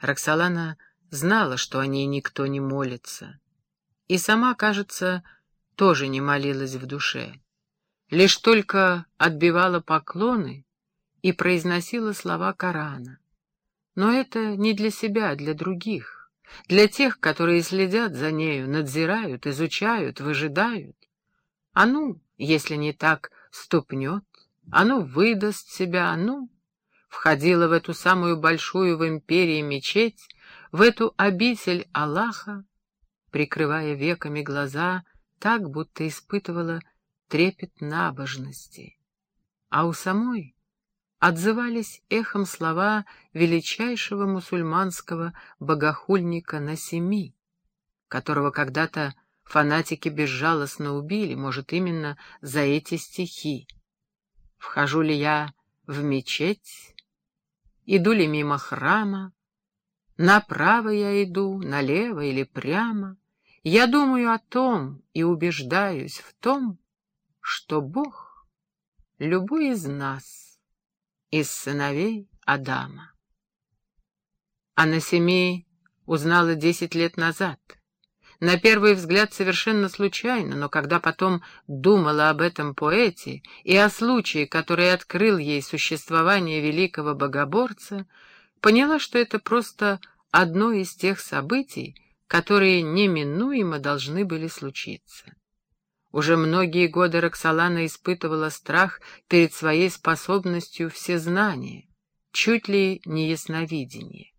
Роксолана знала, что о ней никто не молится. И сама, кажется, тоже не молилась в душе. Лишь только отбивала поклоны и произносила слова Корана. Но это не для себя, а для других, для тех, которые следят за нею, надзирают, изучают, выжидают. А ну, если не так, ступнет, а ну, выдаст себя, а ну... Входила в эту самую большую в империи мечеть, в эту обитель Аллаха, прикрывая веками глаза, так, будто испытывала трепет набожности. А у самой отзывались эхом слова величайшего мусульманского богохульника Насими, которого когда-то фанатики безжалостно убили, может, именно за эти стихи. «Вхожу ли я в мечеть? Иду ли мимо храма? Направо я иду, налево или прямо? Я думаю о том и убеждаюсь в том, что Бог — любой из нас» из сыновей Адама. Она семи узнала десять лет назад. На первый взгляд совершенно случайно, но когда потом думала об этом поэте и о случае, который открыл ей существование великого богоборца, поняла, что это просто одно из тех событий, которые неминуемо должны были случиться. Уже многие годы Роксолана испытывала страх перед своей способностью всезнания, чуть ли не ясновидение.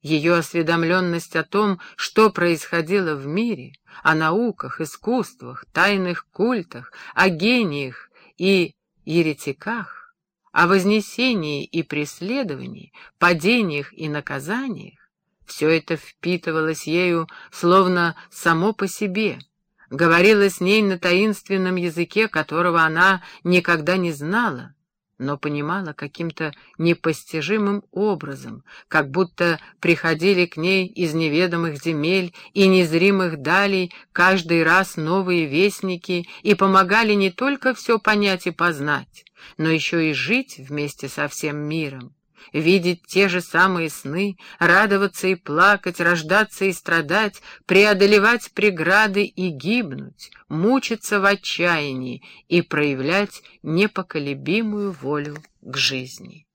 Ее осведомленность о том, что происходило в мире, о науках, искусствах, тайных культах, о гениях и еретиках, о вознесении и преследовании, падениях и наказаниях, все это впитывалось ею словно само по себе — говорила с ней на таинственном языке, которого она никогда не знала, но понимала каким-то непостижимым образом, как будто приходили к ней из неведомых земель и незримых далей каждый раз новые вестники и помогали не только все понять и познать, но еще и жить вместе со всем миром видеть те же самые сны, радоваться и плакать, рождаться и страдать, преодолевать преграды и гибнуть, мучиться в отчаянии и проявлять непоколебимую волю к жизни.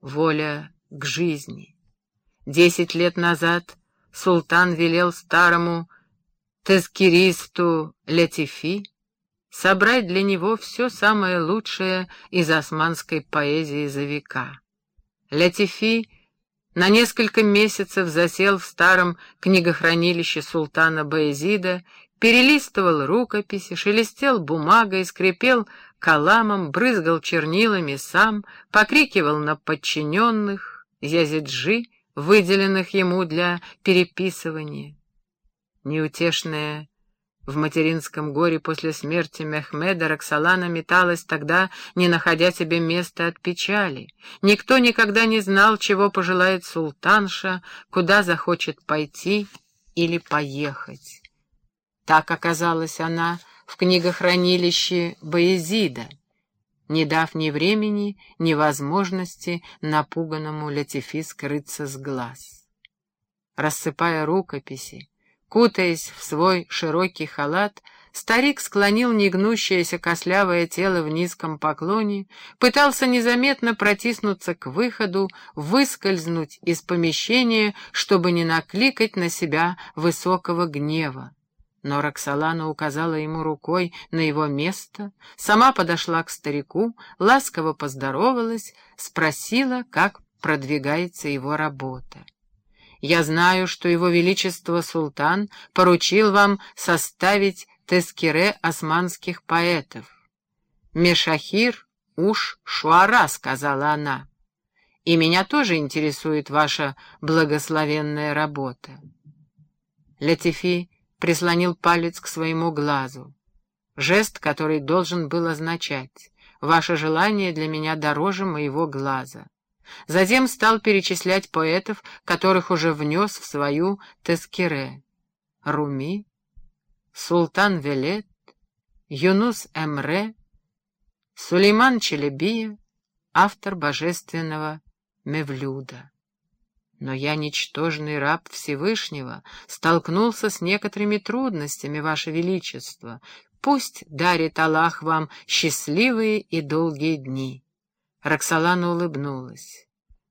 Воля к жизни. Десять лет назад султан велел старому тезкиристу Летифи собрать для него все самое лучшее из османской поэзии за века. Лятифи на несколько месяцев засел в старом книгохранилище султана Баезида, перелистывал рукописи, шелестел бумагой, скрипел каламом, брызгал чернилами сам, покрикивал на подчиненных, язиджи, выделенных ему для переписывания. Неутешная в материнском горе после смерти Мехмеда Роксолана металась тогда, не находя себе места от печали. Никто никогда не знал, чего пожелает султанша, куда захочет пойти или поехать. Так оказалась она в книгохранилище Боязида, не дав ни времени, ни возможности напуганному Латифи скрыться с глаз. Рассыпая рукописи, Кутаясь в свой широкий халат, старик склонил негнущееся кослявое тело в низком поклоне, пытался незаметно протиснуться к выходу, выскользнуть из помещения, чтобы не накликать на себя высокого гнева. Но Роксолана указала ему рукой на его место, сама подошла к старику, ласково поздоровалась, спросила, как продвигается его работа. Я знаю, что его величество султан поручил вам составить тескире османских поэтов. Мешахир уж шуара, сказала она. И меня тоже интересует ваша благословенная работа. Латифи прислонил палец к своему глазу. Жест, который должен был означать «Ваше желание для меня дороже моего глаза». Затем стал перечислять поэтов, которых уже внес в свою Тескире. Руми, Султан Велет, Юнус Эмре, Сулейман Челебия, автор божественного Мевлюда. Но я, ничтожный раб Всевышнего, столкнулся с некоторыми трудностями, Ваше Величество. Пусть дарит Аллах вам счастливые и долгие дни. Роксолана улыбнулась.